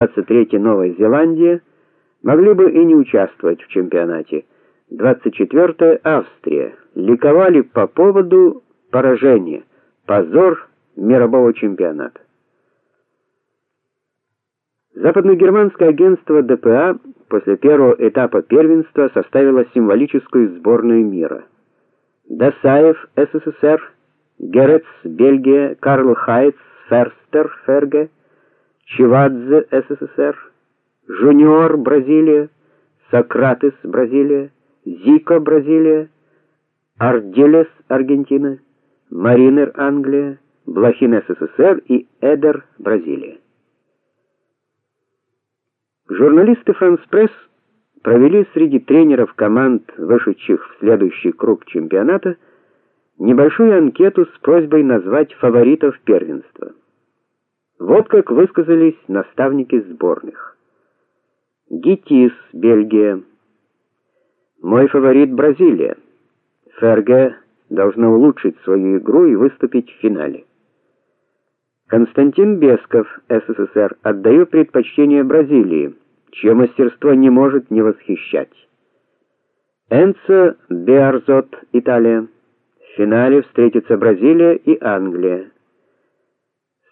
23 Новая Зеландия могли бы и не участвовать в чемпионате. 24 Австрия ликовали по поводу поражения, позор мирового чемпионата. Западногерманское агентство ДПА после первого этапа первенства составило символическую сборную мира. Дасаев, СССР, Герец, Бельгия, Карл Хайц, Ферстер, Ферге, Чивадзе, СССР, Жуниор, Бразилия, Сократес, Бразилия, Зико, Бразилия, Арделес, Аргентина, Маринер, Англия, Блохин, СССР. И Эдер, Бразилия. Журналисты France Press провели среди тренеров команд, вышедших в следующий круг чемпионата, небольшую анкету с просьбой назвать фаворитов первенства. Вот как высказались наставники сборных. Гитис, Бельгия. Мой фаворит Бразилия. Ферге должна улучшить свою игру и выступить в финале. Константин Бесков, СССР, отдаю предпочтение Бразилии, чье мастерство не может не восхищать. Энцо Беарзот, Италия. В финале встретятся Бразилия и Англия.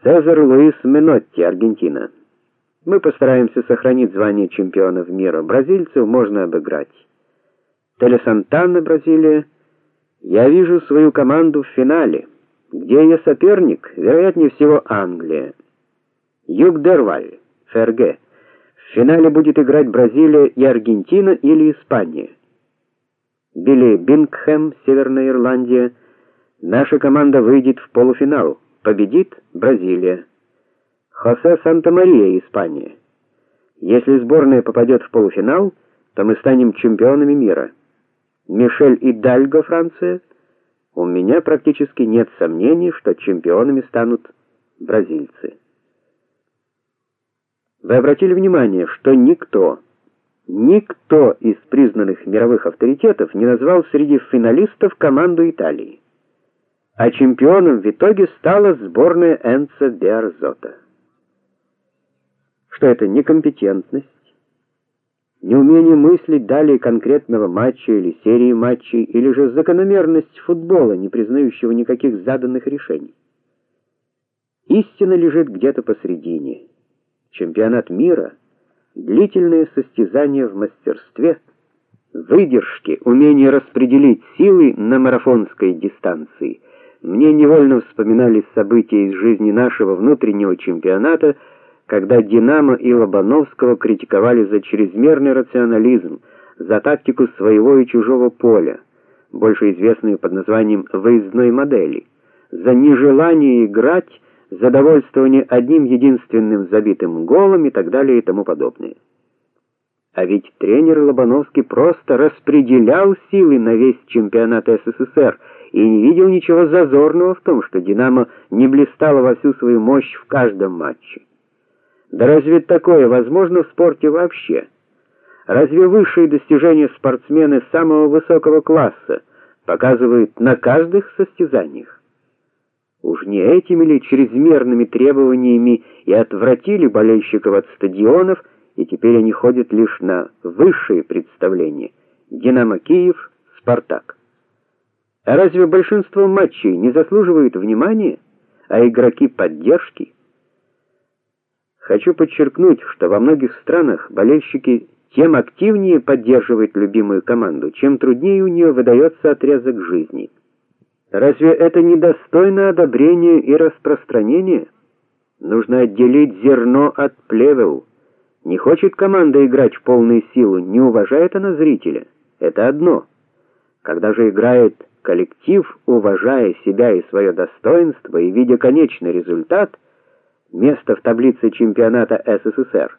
Цезар Луис Менотти, Аргентина. Мы постараемся сохранить звание чемпионов мира. Бразильцев можно обыграть. Теле Сантана, Бразилия. Я вижу свою команду в финале. Где ее соперник? Вероятнее всего Англия. Юг Дерваль, ФРГ. В финале будет играть Бразилия и Аргентина или Испания. Билли Бингхэм, Северная Ирландия. Наша команда выйдет в полуфинал. Победит Бразилия. Хосе Санта-Мария, Испания. Если сборная попадет в полуфинал, то мы станем чемпионами мира. Мишель Идальго, Франция. У меня практически нет сомнений, что чемпионами станут бразильцы. Вы обратили внимание, что никто, никто из признанных мировых авторитетов не назвал среди финалистов команду Италии а чемпионом в итоге стала сборная Энца Биарзота. Что это некомпетентность, неумение мыслить далее конкретного матча или серии матчей, или же закономерность футбола, не признающего никаких заданных решений. Истина лежит где-то посредине. Чемпионат мира длительное состязание в мастерстве, выдержке, умении распределить силы на марафонской дистанции мне невольно вспоминались события из жизни нашего внутреннего чемпионата, когда Динамо и Лобановского критиковали за чрезмерный рационализм, за тактику своего и чужого поля, больше известную под названием выездной модели, за нежелание играть, за довольствование одним единственным забитым голом и так далее и тому подобное. А ведь тренер Лобановский просто распределял силы на весь чемпионат СССР и не видел ничего зазорного в том, что Динамо не блистало во всю свою мощь в каждом матче. Да разве такое возможно в спорте вообще? Разве высшие достижения спортсмены самого высокого класса показывают на каждых состязаниях? Уж не этими ли чрезмерными требованиями и отвратили болельщиков от стадионов, и теперь они ходят лишь на высшие представления: Динамо Киев, Спартак. А разве большинство матчей не заслуживают внимания, а игроки поддержки? Хочу подчеркнуть, что во многих странах болельщики тем активнее поддерживают любимую команду, чем труднее у нее выдается отрезок жизни. Разве это не достойно одобрения и распространения? Нужно отделить зерно от плевел. Не хочет команда играть в полную силу, не уважает она зрителя. Это одно. Когда же играет коллектив, уважая себя и свое достоинство и видя конечный результат, место в таблице чемпионата СССР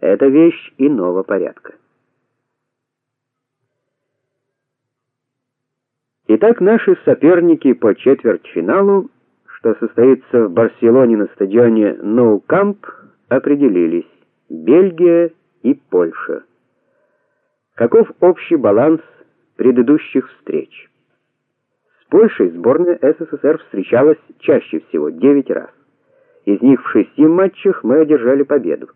это вещь иного порядка. Итак, наши соперники по четвертьфиналу, что состоится в Барселоне на стадионе Nou Camp, определились: Бельгия и Польша. Каков общий баланс предыдущих встреч? Польшей сборная СССР встречалась чаще всего 9 раз. Из них в шести матчах мы одержали победу.